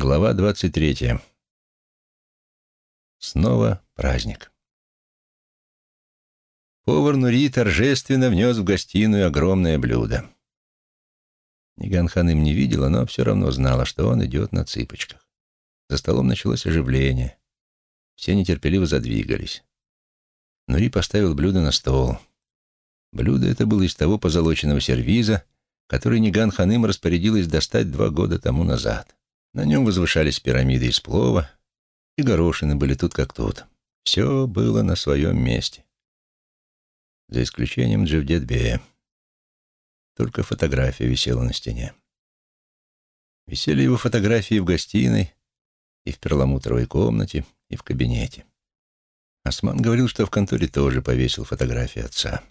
Глава двадцать третья. Снова праздник. Повар Нури торжественно внес в гостиную огромное блюдо. Ниган Ханым не видела, но все равно знала, что он идет на цыпочках. За столом началось оживление. Все нетерпеливо задвигались. Нури поставил блюдо на стол. Блюдо это было из того позолоченного сервиза, который Ниган Ханым распорядилась достать два года тому назад. На нем возвышались пирамиды из плова, и горошины были тут как тут. Все было на своем месте. За исключением Джевдетбея. Только фотография висела на стене. Висели его фотографии в гостиной, и в перламутровой комнате, и в кабинете. Осман говорил, что в конторе тоже повесил фотографии отца.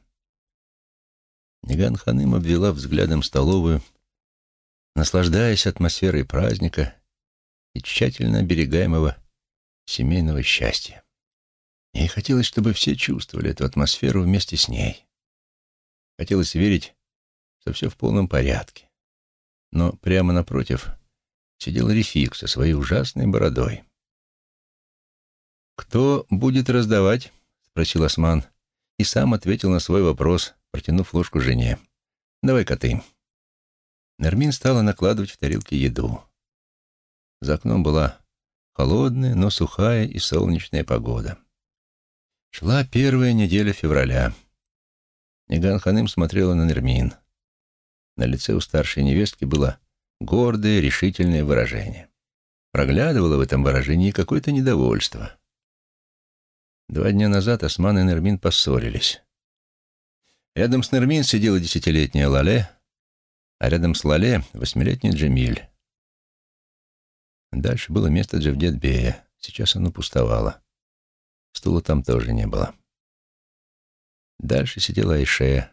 Ниган Ханым обвела взглядом столовую, наслаждаясь атмосферой праздника и тщательно оберегаемого семейного счастья. Ей хотелось, чтобы все чувствовали эту атмосферу вместе с ней. Хотелось верить, что все в полном порядке. Но прямо напротив сидел Рефик со своей ужасной бородой. «Кто будет раздавать?» — спросил Осман, и сам ответил на свой вопрос, протянув ложку жене. «Давай-ка ты». Нермин стала накладывать в тарелки еду. За окном была холодная, но сухая и солнечная погода. Шла первая неделя февраля. Ниган Ханым смотрела на Нермин. На лице у старшей невестки было гордое, решительное выражение. Проглядывало в этом выражении какое-то недовольство. Два дня назад Осман и Нермин поссорились. Рядом с Нермин сидела десятилетняя Лале, а рядом с Лале — восьмилетний Джемиль. Дальше было место Джавдетбея. Сейчас оно пустовало. Стула там тоже не было. Дальше сидела Айше.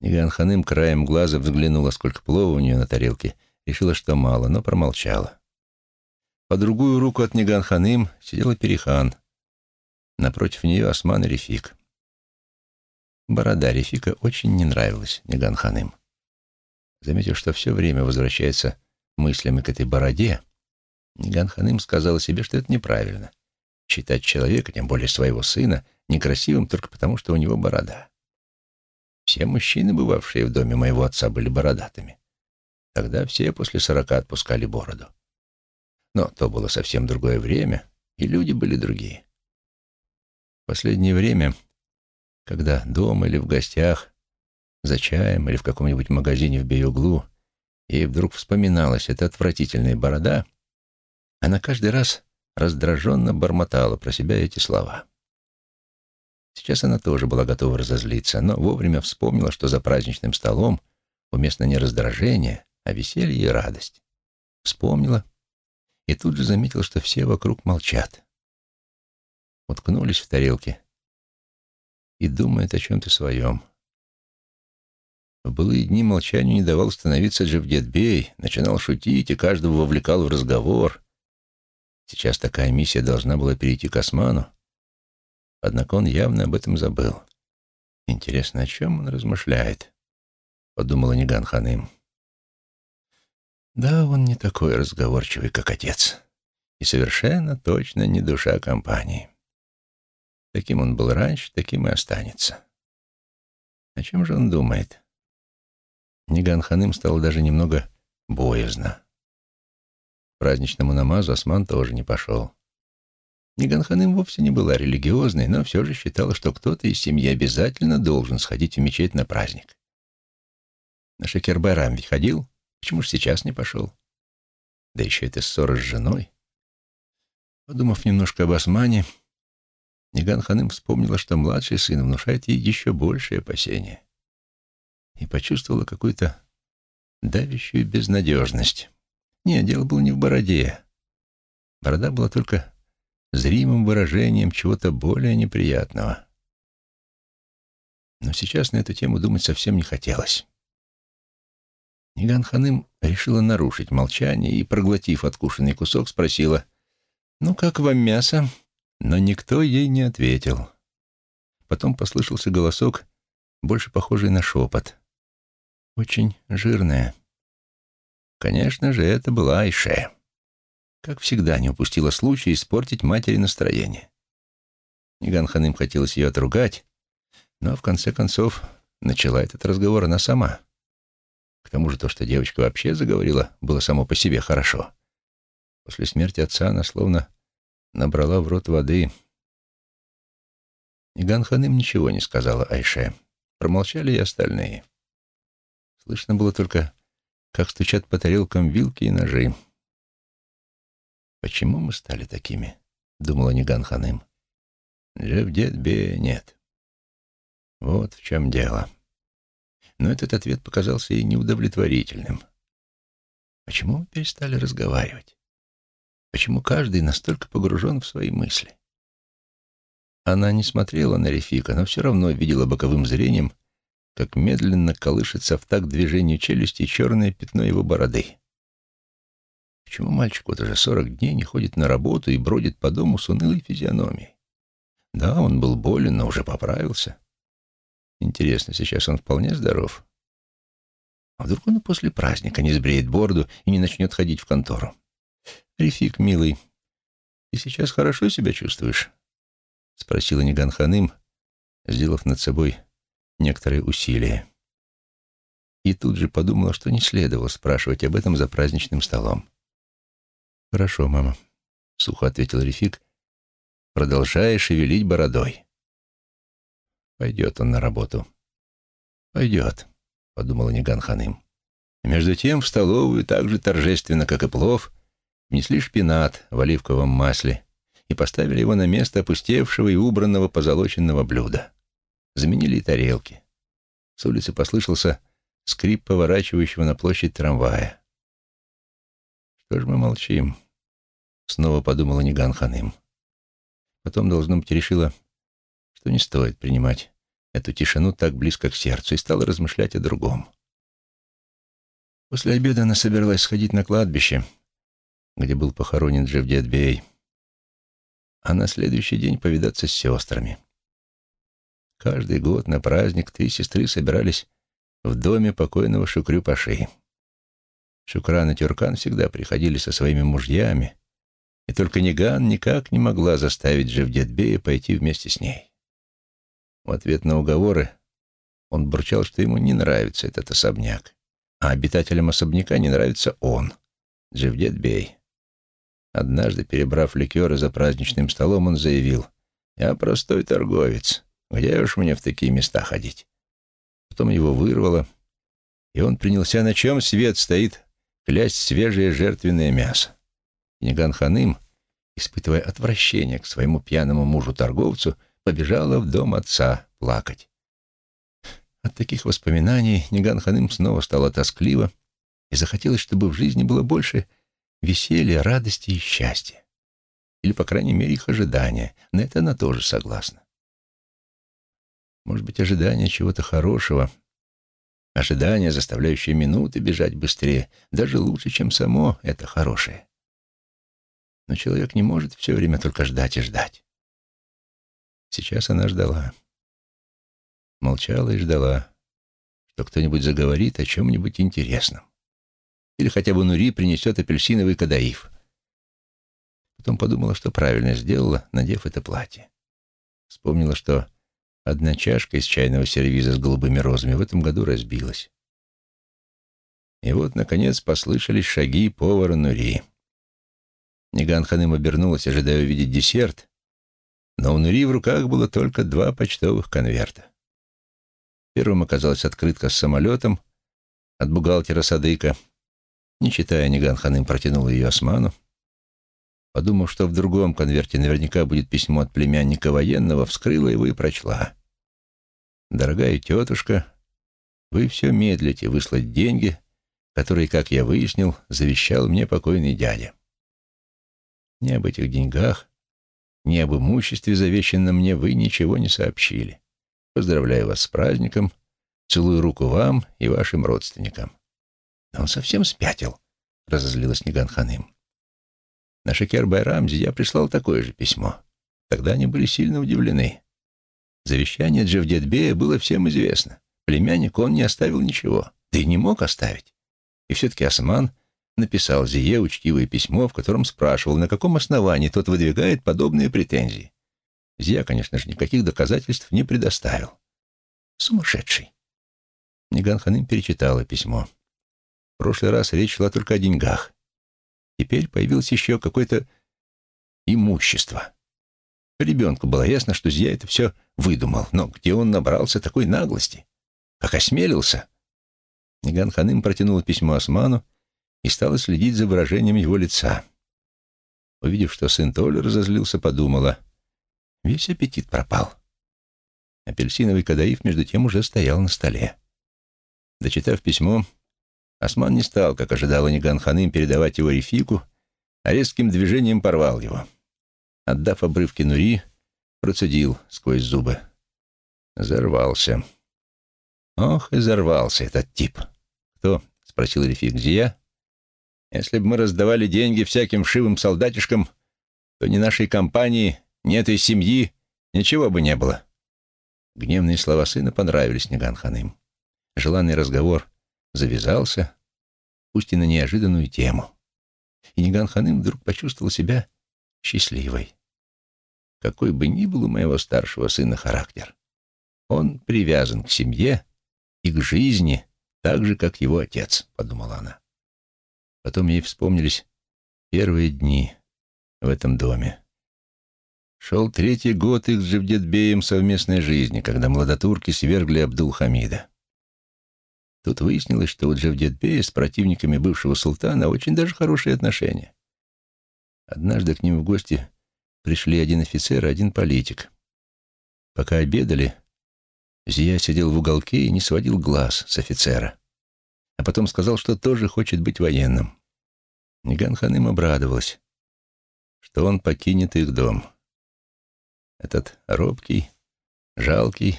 Ниган Ханым краем глаза взглянула, сколько плова у нее на тарелке, решила, что мало, но промолчала. По другую руку от Ниган Ханым сидела Перихан. Напротив нее Осман и Рефик. Борода Рефика очень не нравилась Ниган Ханым. Заметив, что все время возвращается мыслями к этой бороде, Ниган Ханым сказала себе, что это неправильно. Считать человека, тем более своего сына, некрасивым только потому, что у него борода. Все мужчины, бывавшие в доме моего отца, были бородатыми. Тогда все после сорока отпускали бороду. Но то было совсем другое время, и люди были другие. В последнее время, когда дома или в гостях за чаем или в каком-нибудь магазине в Бей-Углу, ей вдруг вспоминалась эта отвратительная борода, она каждый раз раздраженно бормотала про себя эти слова. Сейчас она тоже была готова разозлиться, но вовремя вспомнила, что за праздничным столом уместно не раздражение, а веселье и радость. Вспомнила и тут же заметила, что все вокруг молчат. Уткнулись в тарелки и думают о чем-то своем. В былые дни молчанию не давал становиться Джавдетбей, начинал шутить и каждого вовлекал в разговор. Сейчас такая миссия должна была перейти к Осману. Однако он явно об этом забыл. Интересно, о чем он размышляет? Подумала Ниган Ханым. Да, он не такой разговорчивый, как отец. И совершенно точно не душа компании. Таким он был раньше, таким и останется. О чем же он думает? Ниган Ханым стало даже немного боязно. К праздничному намазу Осман тоже не пошел. Ниган Ханым вовсе не была религиозной, но все же считала, что кто-то из семьи обязательно должен сходить в мечеть на праздник. На Шекербайрам ведь ходил? Почему же сейчас не пошел? Да еще это ссора с женой. Подумав немножко об Османе, Ниган Ханым вспомнила, что младший сын внушает ей еще большее опасение и почувствовала какую-то давящую безнадежность. Нет, дело было не в бороде. Борода была только зримым выражением чего-то более неприятного. Но сейчас на эту тему думать совсем не хотелось. Ниган Ханым решила нарушить молчание и, проглотив откушенный кусок, спросила, «Ну, как вам мясо?» Но никто ей не ответил. Потом послышался голосок, больше похожий на шепот очень жирная. Конечно же, это была Айше. как всегда, не упустила случая испортить матери настроение. Ниган Ханым хотелось ее отругать, но в конце концов начала этот разговор она сама. К тому же то, что девочка вообще заговорила, было само по себе хорошо. После смерти отца она словно набрала в рот воды. Ниган Ханым ничего не сказала Айше. Промолчали и остальные. Слышно было только, как стучат по тарелкам вилки и ножи. «Почему мы стали такими?» — думала Ниган Ханым. «Джевдет-бе нет. Вот в чем дело». Но этот ответ показался ей неудовлетворительным. Почему мы перестали разговаривать? Почему каждый настолько погружен в свои мысли? Она не смотрела на Рефика, но все равно видела боковым зрением, как медленно колышется в такт движению челюсти черное пятно его бороды. Почему мальчик вот уже сорок дней не ходит на работу и бродит по дому с унылой физиономией? Да, он был болен, но уже поправился. Интересно, сейчас он вполне здоров? А вдруг он после праздника не сбреет бороду и не начнет ходить в контору? Рефик, милый, ты сейчас хорошо себя чувствуешь? — спросила Ниган Ханым, сделав над собой некоторые усилия. И тут же подумала, что не следовало спрашивать об этом за праздничным столом. «Хорошо, мама», — сухо ответил Рефик, продолжая шевелить бородой. «Пойдет он на работу». «Пойдет», — подумала Ниган Ханым. Между тем в столовую так же торжественно, как и плов, внесли шпинат в оливковом масле и поставили его на место опустевшего и убранного позолоченного блюда. Заменили и тарелки. С улицы послышался скрип поворачивающего на площадь трамвая. «Что ж мы молчим?» — снова подумала Ниган Ханым. Потом, должно быть, решила, что не стоит принимать эту тишину так близко к сердцу, и стала размышлять о другом. После обеда она собиралась сходить на кладбище, где был похоронен Джевдет Бей, а на следующий день повидаться с сестрами. Каждый год на праздник три сестры собирались в доме покойного Шукрю-Паши. Шукран и Тюркан всегда приходили со своими мужьями, и только Ниган никак не могла заставить Джевдетбея пойти вместе с ней. В ответ на уговоры он бурчал, что ему не нравится этот особняк, а обитателям особняка не нравится он, Джевдетбей. Однажды, перебрав ликеры за праздничным столом, он заявил, «Я простой торговец. Где уж мне в такие места ходить?» Потом его вырвало, и он принялся, на чем свет стоит, клясть свежее жертвенное мясо. Ниган Ханым, испытывая отвращение к своему пьяному мужу-торговцу, побежала в дом отца плакать. От таких воспоминаний Ниган Ханым снова стала тоскливо, и захотелось, чтобы в жизни было больше веселья, радости и счастья. Или, по крайней мере, их ожидания. На это она тоже согласна. Может быть, ожидание чего-то хорошего, ожидание, заставляющее минуты бежать быстрее, даже лучше, чем само это хорошее. Но человек не может все время только ждать и ждать. Сейчас она ждала. Молчала и ждала, что кто-нибудь заговорит о чем-нибудь интересном. Или хотя бы Нури принесет апельсиновый кадаиф. Потом подумала, что правильно сделала, надев это платье. Вспомнила, что одна чашка из чайного сервиза с голубыми розами в этом году разбилась. И вот, наконец, послышались шаги повара Нури. Ниган Ханым обернулась, ожидая увидеть десерт, но у Нури в руках было только два почтовых конверта. Первым оказалась открытка с самолетом от бухгалтера Садыка — не читая, Ниган Ханым протянул ее Осману. Подумав, что в другом конверте наверняка будет письмо от племянника военного, вскрыла его и прочла. «Дорогая тетушка, вы все медлите выслать деньги, которые, как я выяснил, завещал мне покойный дядя. Ни об этих деньгах, ни об имуществе, завещанном мне, вы ничего не сообщили. Поздравляю вас с праздником, целую руку вам и вашим родственникам. Да он совсем спятил, — разозлилась Ниган Ханым. На Шекер Байрамзе я прислал такое же письмо. Тогда они были сильно удивлены. Завещание Джавдетбея было всем известно. Племянник он не оставил ничего, да и не мог оставить. И все-таки Осман написал Зие учтивое письмо, в котором спрашивал, на каком основании тот выдвигает подобные претензии. Зия, конечно же, никаких доказательств не предоставил. Сумасшедший. Ниган Ханым перечитала письмо. В прошлый раз речь шла только о деньгах. Теперь появилось еще какое-то имущество. Ребенку было ясно, что Зия это все выдумал. Но где он набрался такой наглости? Как осмелился? Ниган Ханым протянул письмо Осману и стала следить за выражением его лица. Увидев, что сын Толя разозлился, подумала, весь аппетит пропал. Апельсиновый кадаиф, между тем, уже стоял на столе. Дочитав письмо, Осман не стал, как ожидал Ниган Ханым, передавать его Рефику, а резким движением порвал его. Отдав обрывки Нури, процедил сквозь зубы. Зарвался. Ох, и зарвался этот тип. Кто? — спросил Рефик Зия. Если бы мы раздавали деньги всяким вшивым солдатишкам, то ни нашей компании, ни этой семьи ничего бы не было. Гневные слова сына понравились Ниган Ханым. Желанный разговор завязался, пусть и на неожиданную тему. И Ниган Ханым вдруг почувствовал себя счастливой. Какой бы ни был у моего старшего сына характер, он привязан к семье и к жизни так же, как его отец, — подумала она. Потом ей вспомнились первые дни в этом доме. Шел третий год их с Джевдетбеем совместной жизни, когда младотурки свергли Абдул-Хамида. Тут выяснилось, что у Джевдетбея с противниками бывшего султана очень даже хорошие отношения. Однажды к ним в гости пришли один офицер и один политик. Пока обедали, Зия сидел в уголке и не сводил глаз с офицера. А потом сказал, что тоже хочет быть военным. Ниган Ханым обрадовалась, что он покинет их дом. Этот робкий, жалкий,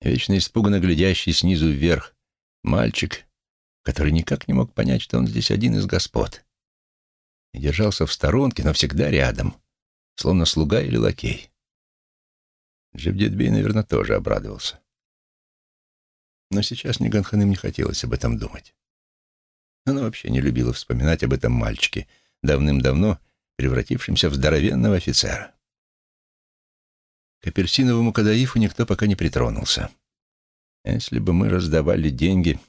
вечно испуганно глядящий снизу вверх мальчик, который никак не мог понять, что он здесь один из господ. И держался в сторонке, но всегда рядом, словно слуга или лакей. Джевдетбей, наверное, тоже обрадовался. Но сейчас Ниган Ханым не хотелось об этом думать. Она вообще не любила вспоминать об этом мальчике, давным-давно превратившемся в здоровенного офицера. К апельсиновому кадаифу никто пока не притронулся. Если бы мы раздавали деньги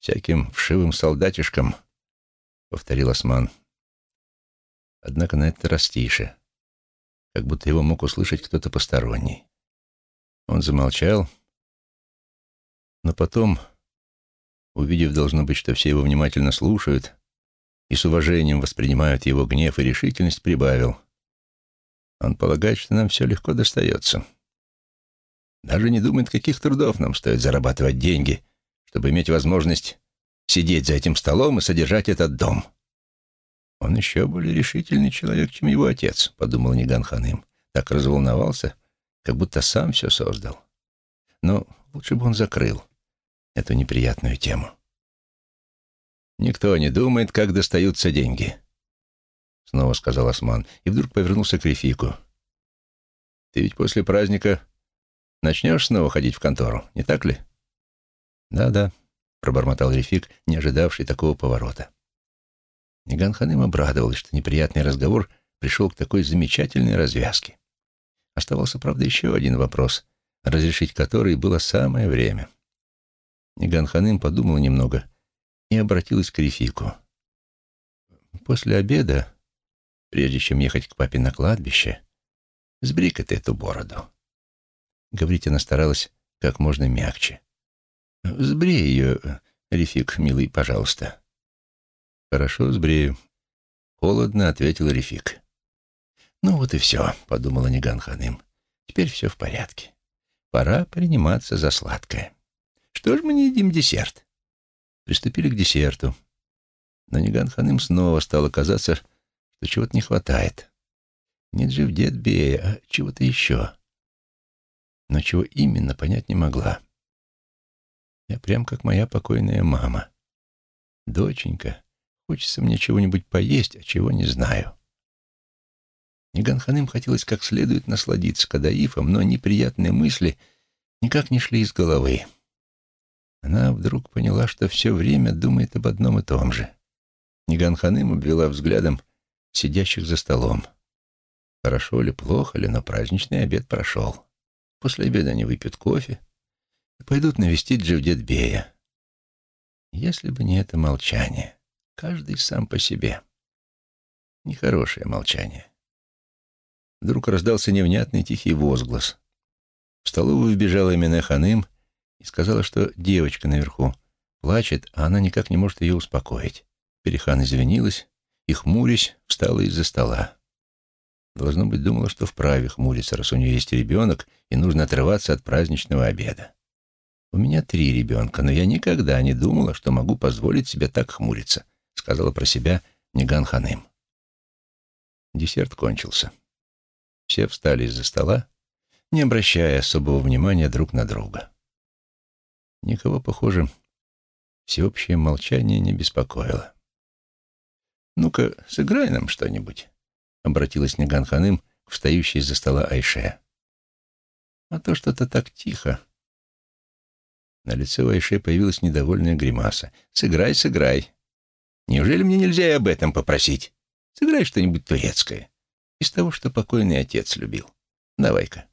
всяким вшивым солдатишкам, — повторил Осман. Однако на это раз тише, как будто его мог услышать кто-то посторонний. Он замолчал, но потом Увидев, должно быть, что все его внимательно слушают и с уважением воспринимают его гнев и решительность, прибавил. Он полагает, что нам все легко достается. Даже не думает, каких трудов нам стоит зарабатывать деньги, чтобы иметь возможность сидеть за этим столом и содержать этот дом. Он еще более решительный человек, чем его отец, — подумал Ниган Ханым. Так разволновался, как будто сам все создал. Но лучше бы он закрыл эту неприятную тему. «Никто не думает, как достаются деньги», — снова сказал Осман, и вдруг повернулся к Рефику. «Ты ведь после праздника начнешь снова ходить в контору, не так ли?» «Да-да», — пробормотал Рефик, не ожидавший такого поворота. Ниган Ханым обрадовалась, что неприятный разговор пришел к такой замечательной развязке. Оставался, правда, еще один вопрос, разрешить который было самое время — Ниганханым подумал немного и обратилась к Рефику. «После обеда, прежде чем ехать к папе на кладбище, сбрей-ка ты эту бороду». Говорить она старалась как можно мягче. «Сбрей ее, Рефик, милый, пожалуйста». «Хорошо, сбрею», — холодно ответил Рефик. «Ну вот и все», — подумала Ниган Ханым. «Теперь все в порядке. Пора приниматься за сладкое». Что ж мы не едим десерт? Приступили к десерту. Но Ниган Ханым снова стало казаться, что чего-то не хватает. Нет же в дед Бея, а чего-то еще. Но чего именно, понять не могла. Я прям как моя покойная мама. Доченька, хочется мне чего-нибудь поесть, а чего не знаю. Ниган Ханым хотелось как следует насладиться кадаифом, но неприятные мысли никак не шли из головы. Она вдруг поняла, что все время думает об одном и том же. Ниган Ханым обвела взглядом сидящих за столом. Хорошо ли, плохо ли, но праздничный обед прошел. После обеда они выпьют кофе и пойдут навестить Джевдетбея. Если бы не это молчание, каждый сам по себе. Нехорошее молчание. Вдруг раздался невнятный тихий возглас. В столовую вбежала Эмине Ханым и сказала, что девочка наверху плачет, а она никак не может ее успокоить. Перехан извинилась и, хмурясь, встала из-за стола. Должно быть, думала, что вправе хмуриться, раз у нее есть ребенок, и нужно отрываться от праздничного обеда. «У меня три ребенка, но я никогда не думала, что могу позволить себе так хмуриться», — сказала про себя Ниган Ханым. Десерт кончился. Все встали из-за стола, не обращая особого внимания друг на друга. Никого, похоже, всеобщее молчание не беспокоило. «Ну-ка, сыграй нам что-нибудь», — обратилась Ниган Ханым к встающей из-за стола Айше. «А то что-то так тихо». На лице Айше появилась недовольная гримаса. «Сыграй, сыграй. Неужели мне нельзя и об этом попросить? Сыграй что-нибудь турецкое. Из того, что покойный отец любил. Давай-ка».